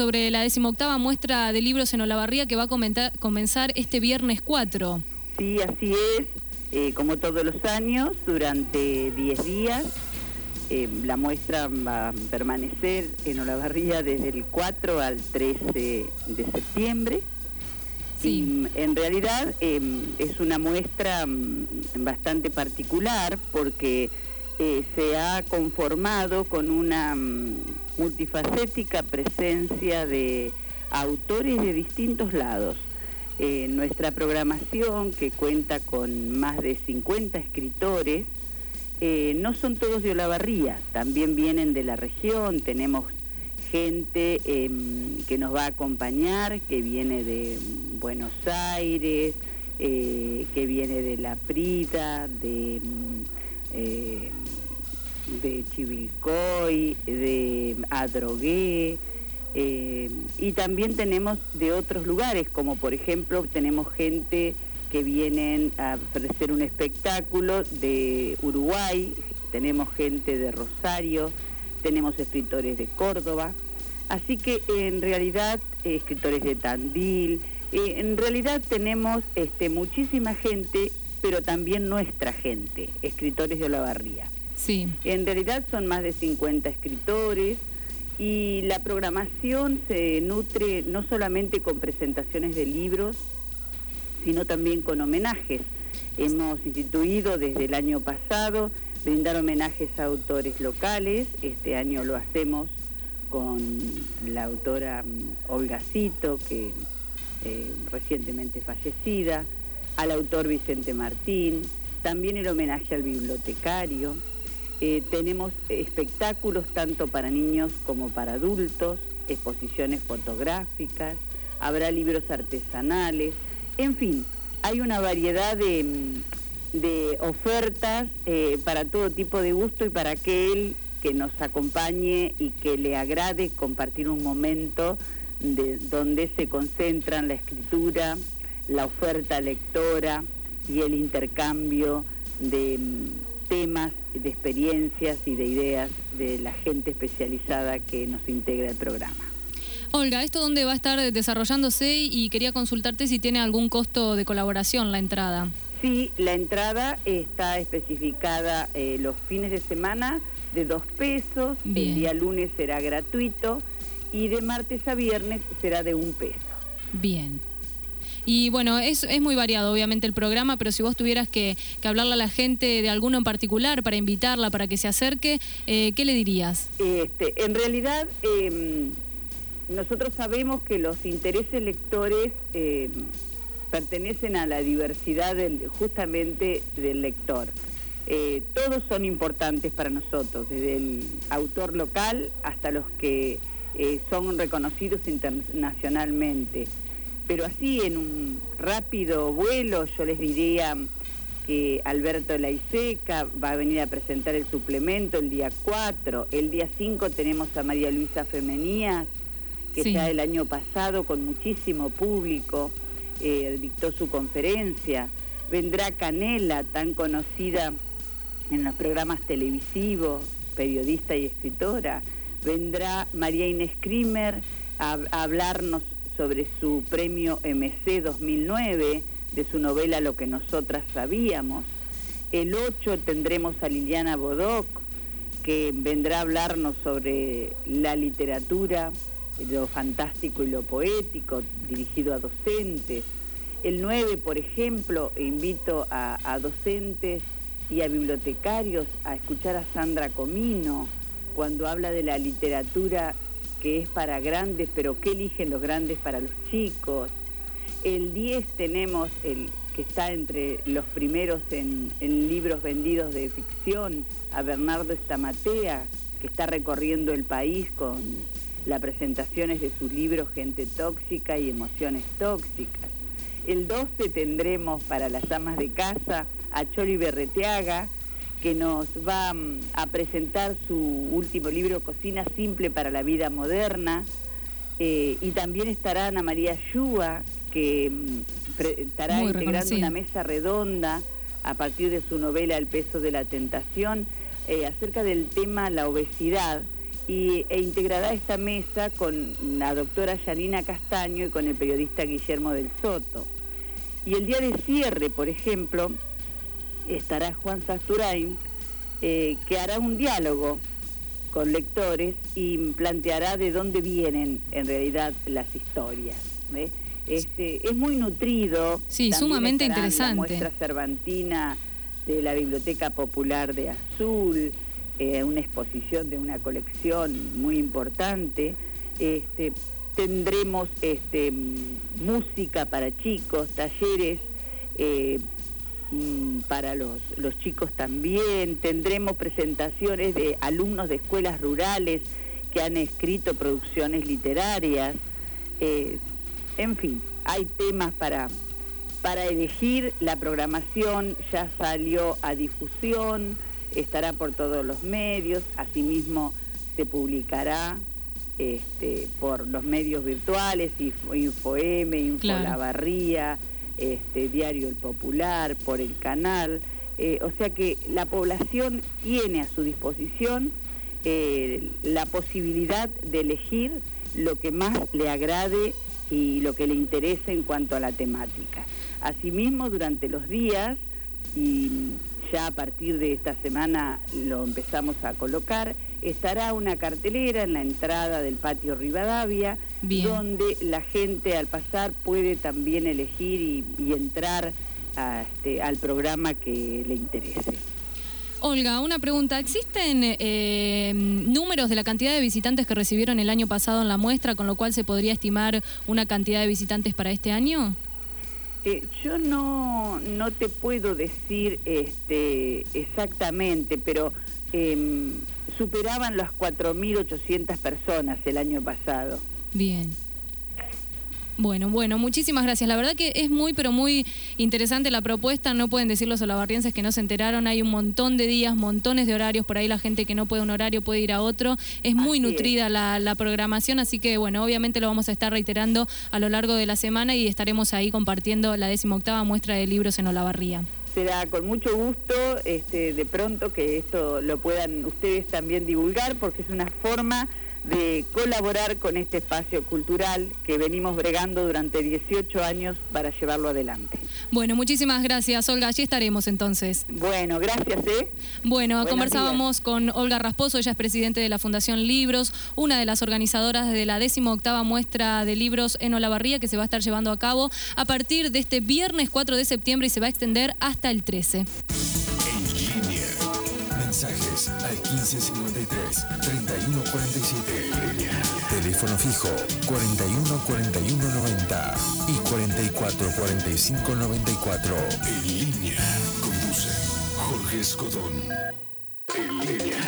sobre la decimoctava muestra de libros en Olavarría que va a comenzar este viernes 4. Sí, así es. Eh, como todos los años, durante 10 días. Eh, la muestra va a permanecer en Olavarría desde el 4 al 13 de septiembre. Y en realidad em, es una muestra mm, bastante particular porque eh, se ha conformado con una mm, multifacética presencia de autores de distintos lados. Eh, nuestra programación, que cuenta con más de 50 escritores, eh, no son todos de Olavarría, también vienen de la región, tenemos gente em, que nos va a acompañar, que viene de Buenos Aires, que viene de La Prida, de mm, de Chivilcoy, de Adrogué, eh, y también tenemos de otros lugares, como por ejemplo tenemos gente que vienen a ofrecer un espectáculo de Uruguay, tenemos gente de Rosario, tenemos escritores de Córdoba, así que en realidad escritores de Tandil, eh, en realidad tenemos este, muchísima gente, pero también nuestra gente, escritores de Olavarría. Sí. En realidad son más de 50 escritores y la programación se nutre no solamente con presentaciones de libros, sino también con homenajes. Hemos instituido desde el año pasado brindar homenajes a autores locales. Este año lo hacemos con la autora mm, Olga Cito, que eh, recientemente fallecida, al autor Vicente Martín, también el homenaje al bibliotecario, eh, tenemos espectáculos tanto para niños como para adultos, exposiciones fotográficas, habrá libros artesanales, en fin, hay una variedad de, mm, ofertas eh, para todo tipo de gusto y para aquel que nos acompañe y que le agrade compartir un momento de, donde se concentran la escritura, la oferta lectora y el intercambio de mm, temas, de experiencias y de ideas de la gente especializada que nos integra el programa. Olga, ¿esto dónde va a estar desarrollándose? Y quería consultarte si tiene algún costo de colaboración la entrada. Sí, la entrada está especificada eh, los fines de semana de dos pesos, el día lunes será gratuito y de martes a viernes será de un peso. Bien. Y bueno, es, es muy variado obviamente el programa, pero si vos tuvieras que, hablarle a la gente de alguno en particular para invitarla, para que se acerque, eh, ¿qué le dirías? Este, en realidad, em, nosotros sabemos que los intereses lectores em, pertenecen a la diversidad justamente del lector. Eh, todos son importantes para nosotros, desde el autor local hasta los que eh, son reconocidos internacionalmente. Pero así en un rápido vuelo yo les diría que Alberto Laiseca va a venir a presentar el suplemento el día 4, el día 5 tenemos a María Luisa Femenías, que ya el año pasado con muchísimo público eh, dictó su conferencia, vendrá Canela, tan conocida en los programas televisivos, periodista y escritora, vendrá María Inés Krimer a hablarnos sobre su premio MC 2009 de su novela Lo que nosotras sabíamos. El 8 tendremos a Liliana Bodoc, que vendrá a hablarnos sobre la literatura, lo fantástico y lo poético, dirigido a docentes. El 9, por ejemplo, invito a, a docentes y a bibliotecarios a escuchar a Sandra Comino cuando habla de la literatura que es para grandes, pero ¿qué eligen los grandes para los chicos? El 10 tenemos el que está entre los primeros en, libros vendidos de ficción, a Bernardo Estamatea, que está recorriendo el país con las presentaciones de sus libros Gente Tóxica y Emociones Tóxicas. El 12 tendremos para las amas de casa a Choli Berreteaga, que nos va mm, a presentar su último libro, Cocina Simple para la Vida Moderna. Eh, y también estará Ana María Yúa, que mm, estará integrando una mesa redonda a partir de su novela El peso de la tentación, eh, acerca del tema la obesidad y, e integrará esta mesa con la doctora Yanina Castaño y con el periodista Guillermo del Soto. Y el día de cierre, por ejemplo, estará Juan Sasturain, eh, que hará un diálogo con lectores y planteará de dónde vienen en realidad las historias. Este, es muy nutrido. Sí, sumamente interesante. La muestra cervantina de la Biblioteca Popular de Azul, eh, una exposición de una colección muy importante. Este, tendremos este, música para chicos, talleres eh, para los, los chicos también, tendremos presentaciones de alumnos de escuelas rurales que han escrito producciones literarias, eh, en fin, hay temas para, para elegir, la programación ya salió a difusión, estará por todos los medios, asimismo se publicará este, por los medios virtuales, InfoM, Infolavarría, este, Diario El Popular, por el canal. Eh, o sea que la población tiene a su disposición eh, la posibilidad de elegir lo que más le agrade y lo que le interese en cuanto a la temática. Asimismo, durante los días y ya a partir de esta semana lo empezamos a colocar, estará una cartelera en la entrada del patio Rivadavia, donde la gente al pasar puede también elegir y, entrar este, al programa que le interese. Olga, una pregunta. ¿Existen eh, números de la cantidad de visitantes que recibieron el año pasado en la muestra, con lo cual se podría estimar una cantidad de visitantes para este año? Eh, yo no, no te puedo decir este, exactamente, pero em, superaban las 4.800 personas el año pasado. Bien. Bueno, bueno, muchísimas gracias. La verdad que es muy, pero muy interesante la propuesta. No pueden decir los olavarrienses que no se enteraron. Hay un montón de días, montones de horarios. Por ahí la gente que no puede un horario puede ir a otro. Es muy nutrida La, la, programación, así que bueno, obviamente lo vamos a estar reiterando a lo largo de la semana y estaremos ahí compartiendo la decimoctava muestra de libros en Olavarría será con mucho gusto este, de pronto que esto lo puedan ustedes también divulgar porque es una forma de colaborar con este espacio cultural que venimos bregando durante 18 años para llevarlo adelante. Bueno, muchísimas gracias, Olga. Allí estaremos entonces. Bueno, gracias. ¿eh? Bueno, conversábamos con Olga Rasposo, ella es presidente de la Fundación Libros, una de las organizadoras de la 18 muestra de libros en Olavarría que se va a estar llevando a cabo a partir de este viernes 4 de septiembre y se va a extender hasta el 13. Mensajes al 1553 3147. Teléfono fijo 41 41 90 y 44 45 94. En línea. Conduce Jorge Escodón. En línea.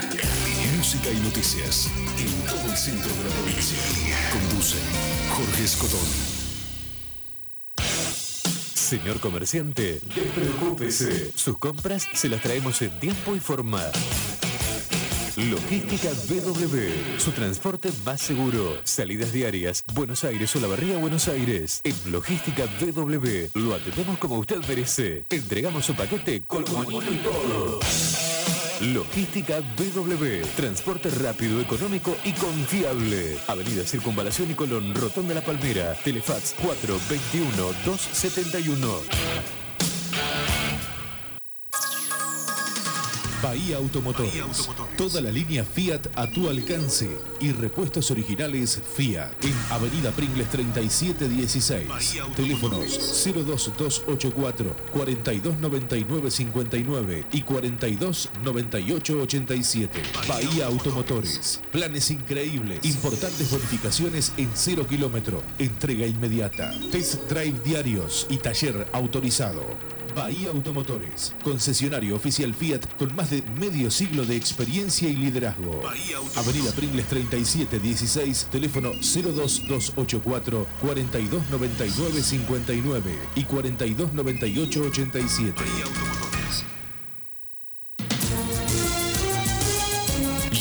Música y noticias en todo el centro de la provincia. Conduce Jorge Escodón. Señor comerciante, despreocúpese. Sus compras se las traemos en tiempo y forma. Logística BW, su transporte más seguro. Salidas diarias, Buenos Aires o la Barría Buenos Aires. En Logística BW, lo atendemos como usted merece. Entregamos su paquete con moñito y todo. Logística BW. Transporte rápido, económico y confiable. Avenida Circunvalación y Colón, Rotonda La Palmera. Telefax 421 271. Bahía Automotores. Toda la línea Fiat a tu alcance y repuestos originales Fiat en Avenida Pringles 3716. Teléfonos 02284 429959 y 429887. Bahía Automotores. Planes increíbles. Importantes bonificaciones en 0 kilómetro. Entrega inmediata. Test drive diarios y taller autorizado. Bahía Automotores, concesionario oficial Fiat con más de medio siglo de experiencia y liderazgo. Avenida Pringles 3716, teléfono 02284 429959 y 429887.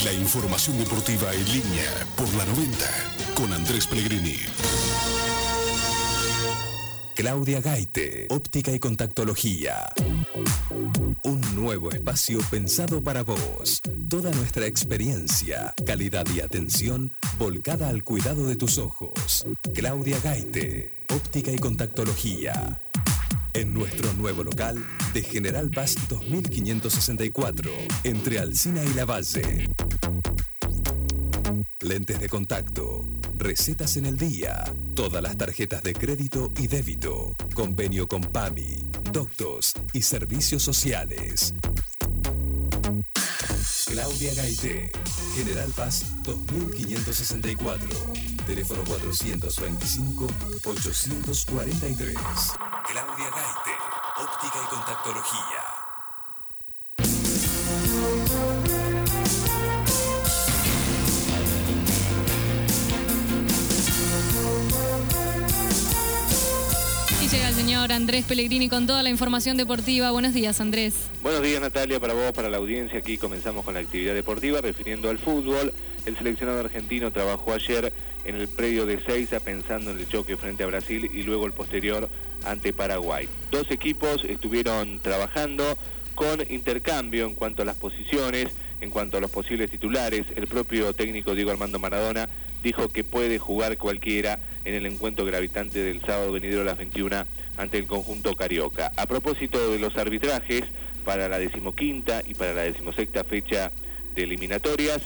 La información deportiva en línea por la 90 con Andrés Pellegrini. Claudia Gaite, óptica y contactología. Un nuevo espacio pensado para vos. Toda nuestra experiencia, calidad y atención volcada al cuidado de tus ojos. Claudia Gaite, óptica y contactología. En nuestro nuevo local de General Paz 2564, entre Alcina y La Valle. Lentes de contacto, recetas en el día, todas las tarjetas de crédito y débito, convenio con PAMI, doctos y servicios sociales. Claudia Gaite, General Paz 2564, teléfono 425-843. Claudia Gaite, óptica y contactología. Señor Andrés Pellegrini con toda la información deportiva. Buenos días, Andrés. Buenos días Natalia, para vos, para la audiencia. Aquí comenzamos con la actividad deportiva refiriendo al fútbol. El seleccionado argentino trabajó ayer en el predio de Seiza pensando en el choque frente a Brasil y luego el posterior ante Paraguay. Dos equipos estuvieron trabajando con intercambio en cuanto a las posiciones, en cuanto a los posibles titulares. El propio técnico Diego Armando Maradona dijo que puede jugar cualquiera en el encuentro gravitante del sábado venidero a las 21 ante el conjunto carioca. A propósito de los arbitrajes para la decimoquinta y para la decimosexta fecha de eliminatorias,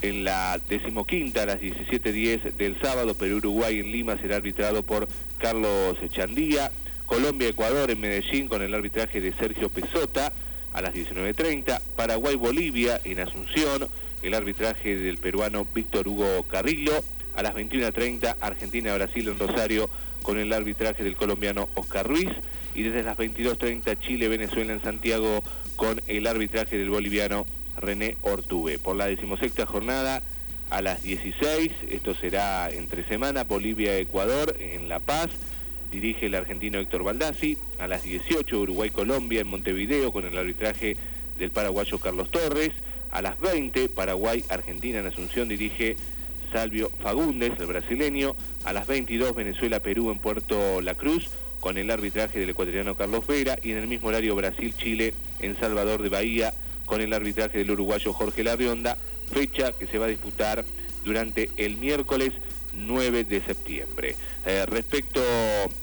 en la decimoquinta a las 17.10 del sábado, Perú-Uruguay en Lima será arbitrado por Carlos Chandía. Colombia-Ecuador en Medellín con el arbitraje de Sergio Pesota a las 19.30. Paraguay-Bolivia en Asunción, el arbitraje del peruano Víctor Hugo Carrillo. A las 21.30 Argentina-Brasil en Rosario con el arbitraje del colombiano Oscar Ruiz. Y desde las 22.30 Chile-Venezuela en Santiago con el arbitraje del boliviano René Ortuve. Por la decimosexta jornada a las 16, esto será entre semana, Bolivia-Ecuador en La Paz dirige el argentino Héctor Baldassi. A las 18, Uruguay-Colombia en Montevideo con el arbitraje del paraguayo Carlos Torres. A las 20, Paraguay-Argentina en Asunción dirige Salvio Fagundes, el brasileño. A las 22, Venezuela-Perú en Puerto La Cruz con el arbitraje del ecuatoriano Carlos Vera. Y en el mismo horario, Brasil-Chile en Salvador de Bahía con el arbitraje del uruguayo Jorge Larrionda. Fecha que se va a disputar durante el miércoles 9 de septiembre. Eh, respecto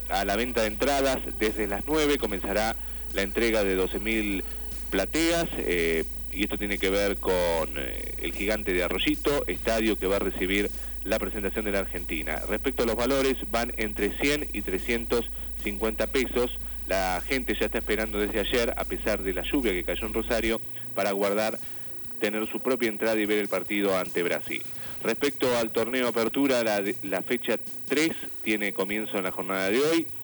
a la venta de entradas, desde las 9 comenzará la entrega de 12.000 plateas. Eh, y esto tiene que ver con eh, el gigante de Arroyito, estadio que va a recibir la presentación de la Argentina. Respecto a los valores, van entre 100 y 350 pesos. La gente ya está esperando desde ayer, a pesar de la lluvia que cayó en Rosario, para guardar, tener su propia entrada y ver el partido ante Brasil. Respecto al torneo Apertura, la, la fecha 3 tiene comienzo en la jornada de hoy.